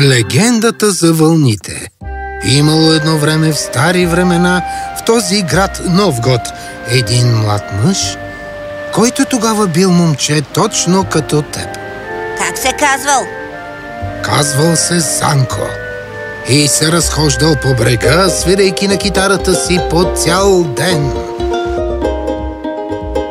Легендата за вълните Имало едно време в стари времена в този град Новгод един млад мъж, който тогава бил момче точно като теб. Как се казвал? Казвал се Санко и се разхождал по брега, свирейки на китарата си по цял ден.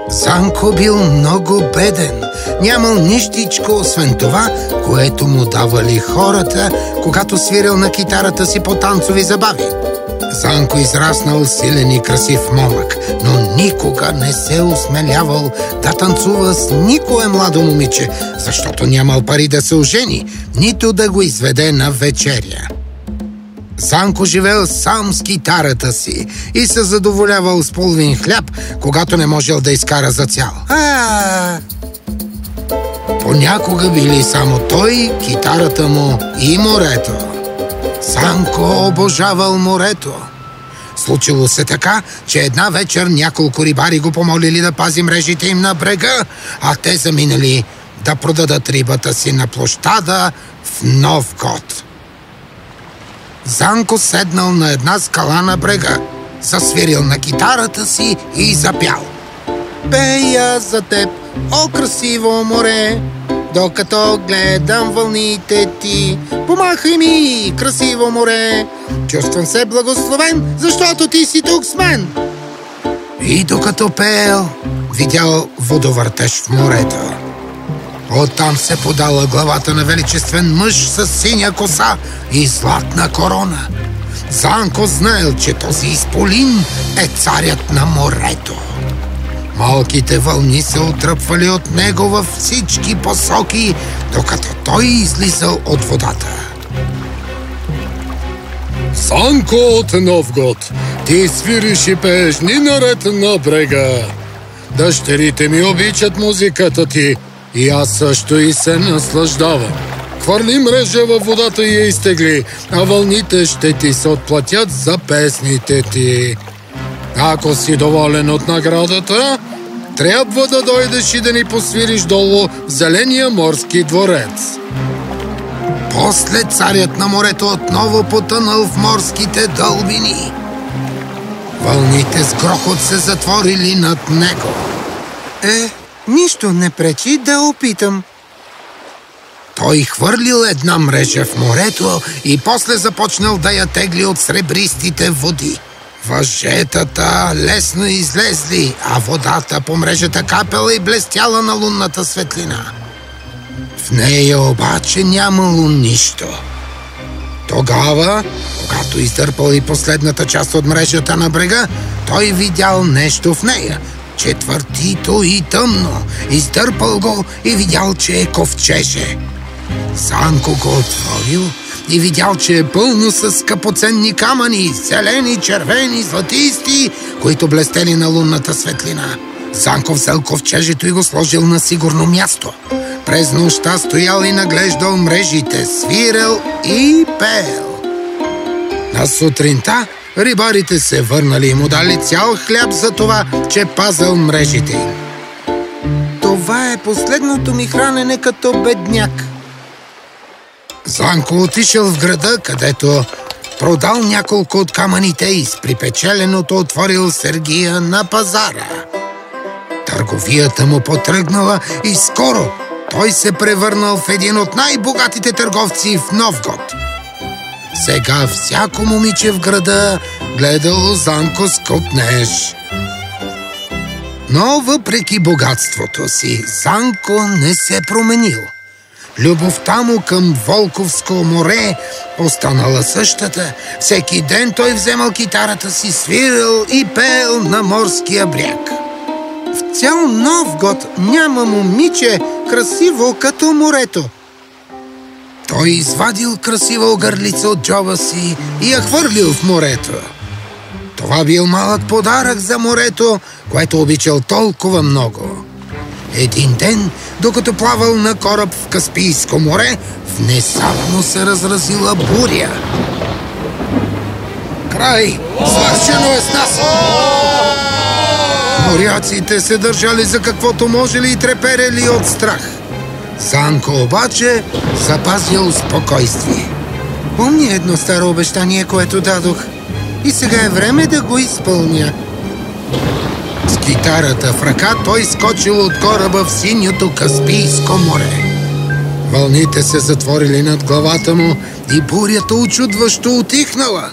Санко бил много беден, нямал нищичко, освен това, което му давали хората, когато свирил на китарата си по танцови забави. Санко израснал силен и красив момък, но никога не се осмелявал да танцува с никое младо момиче, защото нямал пари да се ожени, нито да го изведе на вечеря. Санко живел сам с китарата си и се задоволявал с половин хляб, когато не можел да изкара за цял. А! Понякога били само той, китарата му и морето. Санко обожавал морето. Случило се така, че една вечер няколко рибари го помолили да пази мрежите им на брега, а те заминали да продадат рибата си на площада в Нов год. Занко седнал на една скала на брега, засвирил на китарата си и запял. Пея за теб, о красиво море, докато гледам вълните ти. Помахай ми, красиво море, чувствам се благословен, защото ти си тук с мен. И докато пеел, видял водовъртеж в морето. Оттам се подала главата на величествен мъж с синя коса и златна корона. Занко знаел, че този изполин е царят на морето. Малките вълни се отръпвали от него във всички посоки, докато той излизал от водата. Санко от Новгод, ти свириш и пееш ни наред на брега. Дъщерите ми обичат музиката ти и аз също и се наслаждавам. Хвърли мрежа във водата и я изтегли, а вълните ще ти се отплатят за песните ти. Ако си доволен от наградата, трябва да дойдеш и да ни посвириш долу в Зеления морски дворец. После царят на морето отново потънал в морските дълбини. Вълните с грохот се затворили над него. Е, нищо не пречи да опитам. Той хвърлил една мрежа в морето и после започнал да я тегли от сребристите води. Въжетата лесно излезли, а водата по мрежата капела и блестяла на лунната светлина. В нея обаче нямало нищо. Тогава, когато издърпал и последната част от мрежата на брега, той видял нещо в нея. Четвъртито и тъмно. Издърпал го и видял, че е ковчеже. Санко го отворил и видял, че е пълно с скъпоценни камъни, зелени, червени, златисти, които блестели на лунната светлина. Санко взел ковчежето и го сложил на сигурно място. През нощта стоял и наглеждал мрежите, свирел и пел. На сутринта рибарите се върнали и му дали цял хляб за това, че пазал мрежите им. Това е последното ми хранене като бедняк. Занко отишъл в града, където продал няколко от камъните и с припечеленото отворил Сергия на пазара. Търговията му потръгнала и скоро той се превърнал в един от най-богатите търговци в Новгод. Сега всяко момиче в града гледало Занко с копнеж. Но въпреки богатството си, Занко не се променил. Любовта му към Волковско море останала същата. Всеки ден той вземал китарата си, свирил и пел на морския бряг. В цял Новгод няма момиче красиво като морето. Той извадил красива огърлица от джоба си и я хвърлил в морето. Това бил малък подарък за морето, което обичал толкова много. Един ден, докато плавал на кораб в Каспийско море, внезапно се разразила буря. Край! Свършено е с нас! Моряците се държали за каквото можели и треперели от страх. Санко обаче запазил спокойствие. Помня едно старо обещание, което дадох. И сега е време да го изпълня. С китарата в ръка той скочил от кораба в синьото Каспийско море. Вълните се затворили над главата му и бурята очудващо отихнала.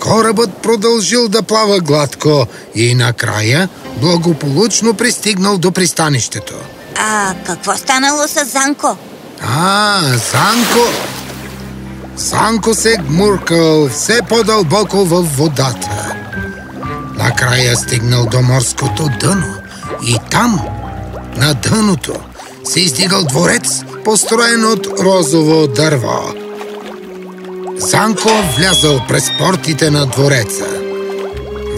Корабът продължил да плава гладко и накрая благополучно пристигнал до пристанището. А какво станало с Занко? А, Занко! Занко се гмуркал все по-дълбоко във водата. Накрая стигнал до морското дъно и там, на дъното, се издигал дворец, построен от розово дърво. Занко влязал през портите на двореца.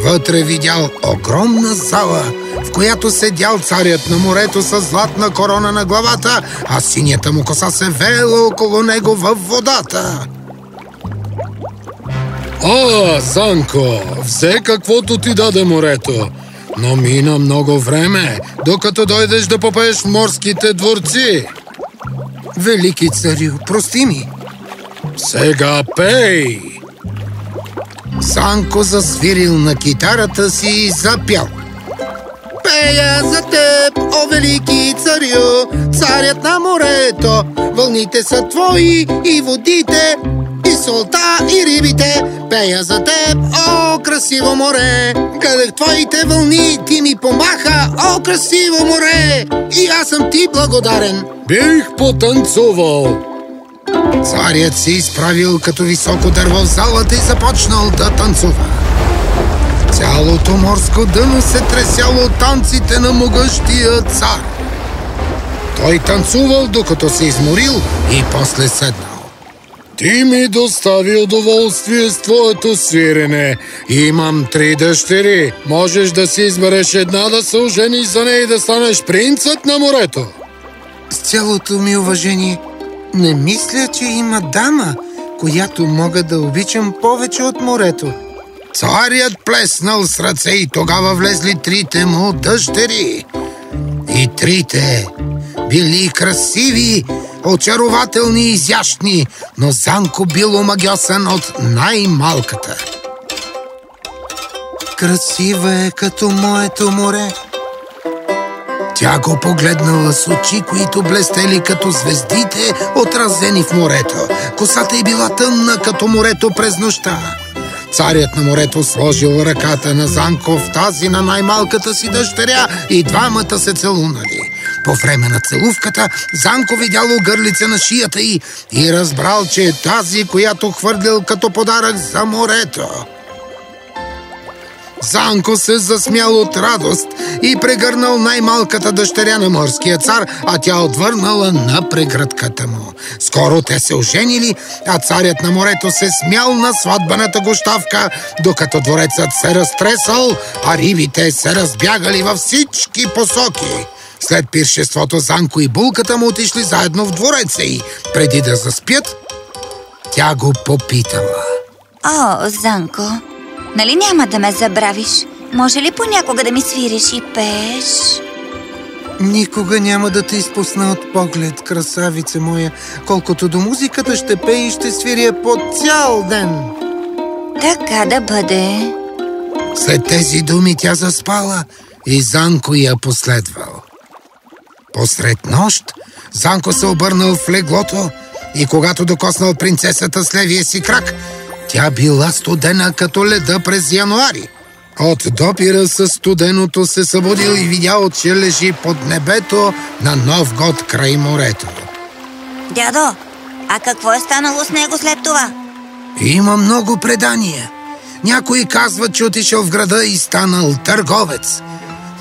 Вътре видял огромна зала, в която седял царят на морето с златна корона на главата, а синята му коса се веела около него във водата. А, Занко, взе каквото ти даде морето. Но мина много време, докато дойдеш да попееш морските дворци. Велики царю, прости ми. Сега пей! Санко засвирил на китарата си и запял. Пея за теб, о велики царю, царят на морето. Вълните са твои и водите, и солта, и рибите. Пея за теб, о красиво море. Гледах твоите вълни, ти ми помаха, о красиво море. И аз съм ти благодарен. Бих потанцувал! Царят се изправил като високо дърво в залата и започнал да танцува. Цялото морско дъно се тресяло от танците на могъщия цар. Той танцувал, докато се изморил и после седнал. Ти ми достави удоволствие с твоето свирене. Имам три дъщери. Можеш да си избереш една да се ожениш за нея и да станеш принцът на морето. С цялото ми уважение, не мисля, че има дама, която мога да обичам повече от морето. Царят плеснал с ръце и тогава влезли трите му дъщери. И трите били красиви, очарователни и изящни, но Занко бил омагьосан от най-малката. Красива е като моето море. Тя го погледнала с очи, които блестели като звездите, отразени в морето. Косата й била тъмна като морето през нощта. Царят на морето сложил ръката на Занко в тази на най-малката си дъщеря и двамата се целунали. По време на целувката Занко видял гърлица на шията й и разбрал, че е тази, която хвърлил като подарък за морето. Занко се засмял от радост и прегърнал най-малката дъщеря на морския цар, а тя отвърнала на прегръдката му. Скоро те се оженили, а царят на морето се смял на сватбената гощавка, докато дворецът се разтресал, а рибите се разбягали във всички посоки. След пиршеството Занко и булката му отишли заедно в двореца и преди да заспят, тя го попитала. О, Занко, нали няма да ме забравиш? Може ли понякога да ми свириш и пееш? Никога няма да те изпусна от поглед, красавице моя. Колкото до музиката ще пея и ще свиря по цял ден. Така да бъде. След тези думи тя заспала и Занко я последвал. Посред нощ Занко се обърнал в леглото и когато докоснал принцесата с левия си крак, тя била студена като леда през януари. От допира с студеното се събудил и видял, че лежи под небето на нов год край морето. Дядо, а какво е станало с него след това? Има много предания. Някои казват, че отишъл в града и станал търговец.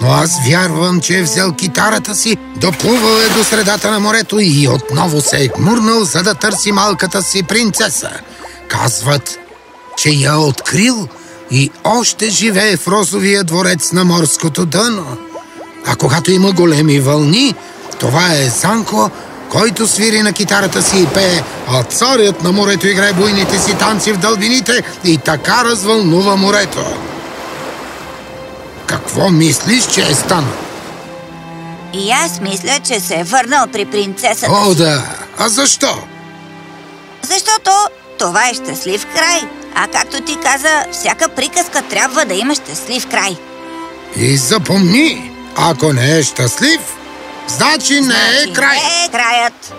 Но аз вярвам, че е взел китарата си, доплувал е до средата на морето и отново се е гмурнал, за да търси малката си принцеса. Казват, че я открил и още живее в розовия дворец на морското дъно. А когато има големи вълни, това е Занко, който свири на китарата си и пее, а царят на морето играе буйните си танци в дълбините и така развълнува морето. Какво мислиш, че е станал? И аз мисля, че се е върнал при принцесата О, да! А защо? Защото това е щастлив край. А както ти каза, всяка приказка трябва да има щастлив край. И запомни, ако не е щастлив, значи не е Значи край. Не е краят.